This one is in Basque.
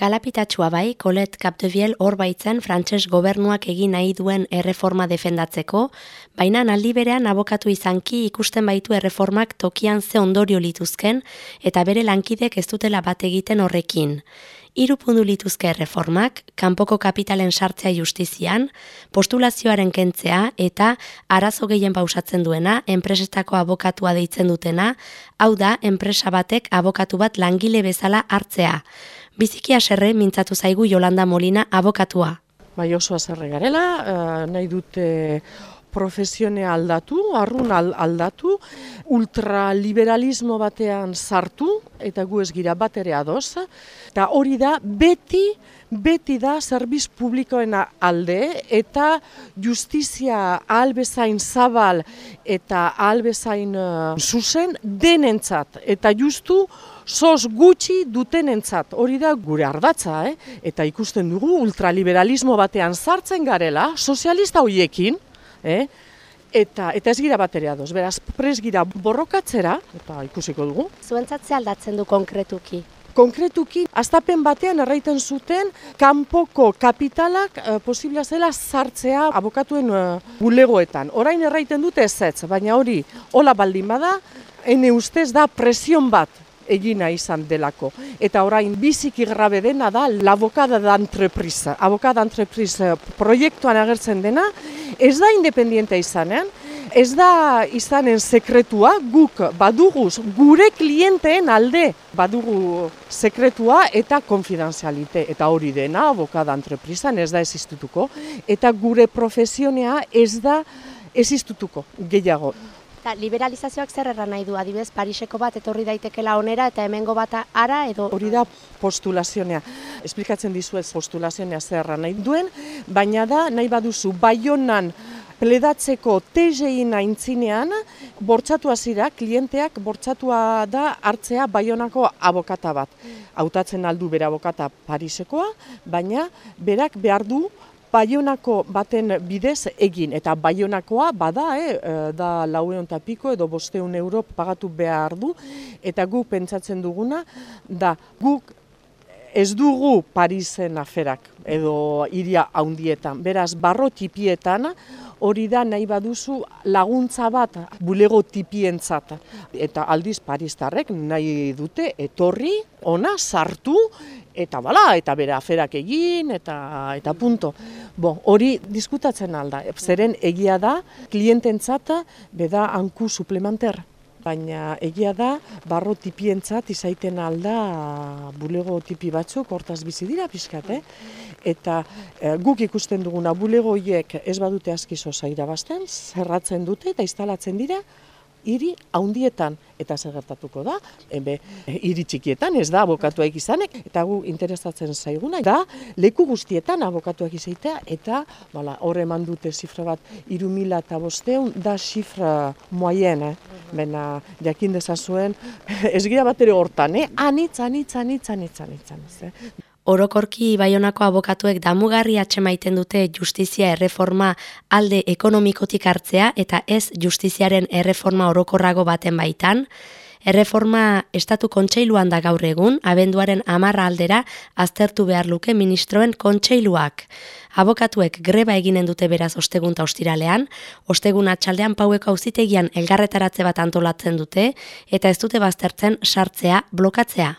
Kalapitatxua bai, Colet Capdeviel hor baitzen frantses gobernuak egin nahi duen erreforma defendatzeko, baina aldi berean abokatu izanki ikusten baitu erreformak tokian ze ondorio lituzken eta bere lankidek ez dutela bat egiten horrekin. Hiru pundu lituzke erreformak, kanpoko kapitalen sartzea justizian, postulazioaren kentzea eta arazo gehien pausatzen duena, enpresetako abokatua deitzen dutena, hau da, enpresa batek abokatu bat langile bezala hartzea. Biziki aserre mintzatu zaigu Jolanda Molina abokatua. Bai oso aserre garela, uh, nahi dute profesione aldatu, arrun aldatu, ultraliberalismo batean sartu, eta gu ez gira bat ere adoz, eta hori da beti, beti da zerbiz publikoen alde, eta justizia albezain zabal eta albezain uh, zuzen denentzat, eta justu sos gutxi dutenentzat hori da gure ardatza, eh? eta ikusten dugu ultraliberalismo batean sartzen garela, sozialista hoiekin, eh? Eta eta ez gira bateria doz, beraz pres gira borrokatzera, eta ikusiko dugu. Zuentzatze aldatzen du konkretuki? Konkretuki, astapen batean erraiten zuten, kanpoko kapitalak e, posibila zela sartzea abokatuen e, bulegoetan. Orain erraiten dute ez ez, baina hori, hola baldin bada, ene ustez da presion bat egina izan delako. Eta orain biziki grabe dena da l'abokada d'entreprise. Abokada d'entreprise proiektuan agertzen dena, ez da independiente izanen, ez da izanen sekretua, guk baduguz gure klienteen alde badugu sekretua eta konfidenzialite. Eta hori dena, abokada entreprisan ez da existutuko, eta gure profesionea ez da existutuko gehiago. Ta, liberalizazioak zer erra nahi du, adibidez, Pariseko bat etorri daitekela onera eta hemengo bata ara edo... Hori da postulazionea. Esplikatzen dizuez postulazionea zer erra nahi duen, baina da nahi baduzu baionan pledatzeko TGI aintzinean, bortzatu azira, klienteak bortzatua da hartzea baionako abokata bat. Hautatzen aldu bere abokata Parisekoa, baina berak behar du Baionako baten bidez egin, eta baionakoa bada, eh da laueon tapiko edo bosteun euro pagatu behar du, eta guk pentsatzen duguna, da guk ez dugu Parisen aferak edo iria haundietan, beraz barro tipietan, hori da nahi baduzu laguntza bat bulego tipientzat. Eta aldiz Paristarrek nahi dute etorri, ona, sartu, eta bala, eta bere aferak egin, eta, eta punto. Bo, hori diskutatzen alda, zeren egia da, kliententzat beda hanku suplemanter. Baina egia da, barro tipientzat izaiten alda bulego tipi batzuk, hortaz bizi dira pixkat, eh? Eta eh, guk ikusten duguna bulego hiek ez badute askizo zaira bazten, zerratzen dute eta instalatzen dira, hiri haundietan eta zer gertatuko da, ebe hiri txikietan ez da abokatuak izanek eta gu interesatzen zaiguna da leku guztietan abokatuak izaitea eta bala, hor eman dute zifra bat iru mila eta bosteun da zifra moaien, eh? bena jakin dezazuen ez gira bat ere hortan, eh? anitz, anitz, anitz, anitz, anitz, anitz, eh? Orokorki Baionako abokatuek damugarri atxemaiten dute justizia erreforma alde ekonomikotik hartzea eta ez justiziaren erreforma orokorrago baten baitan. Erreforma estatu kontseiluan da gaur egun, abenduaren amarra aldera aztertu behar luke ministroen kontseiluak. Abokatuek greba eginen dute beraz ostegun ta ostiralean, ostegun atxaldean paueko auzitegian elgarretaratze bat antolatzen dute eta ez dute baztertzen sartzea blokatzea.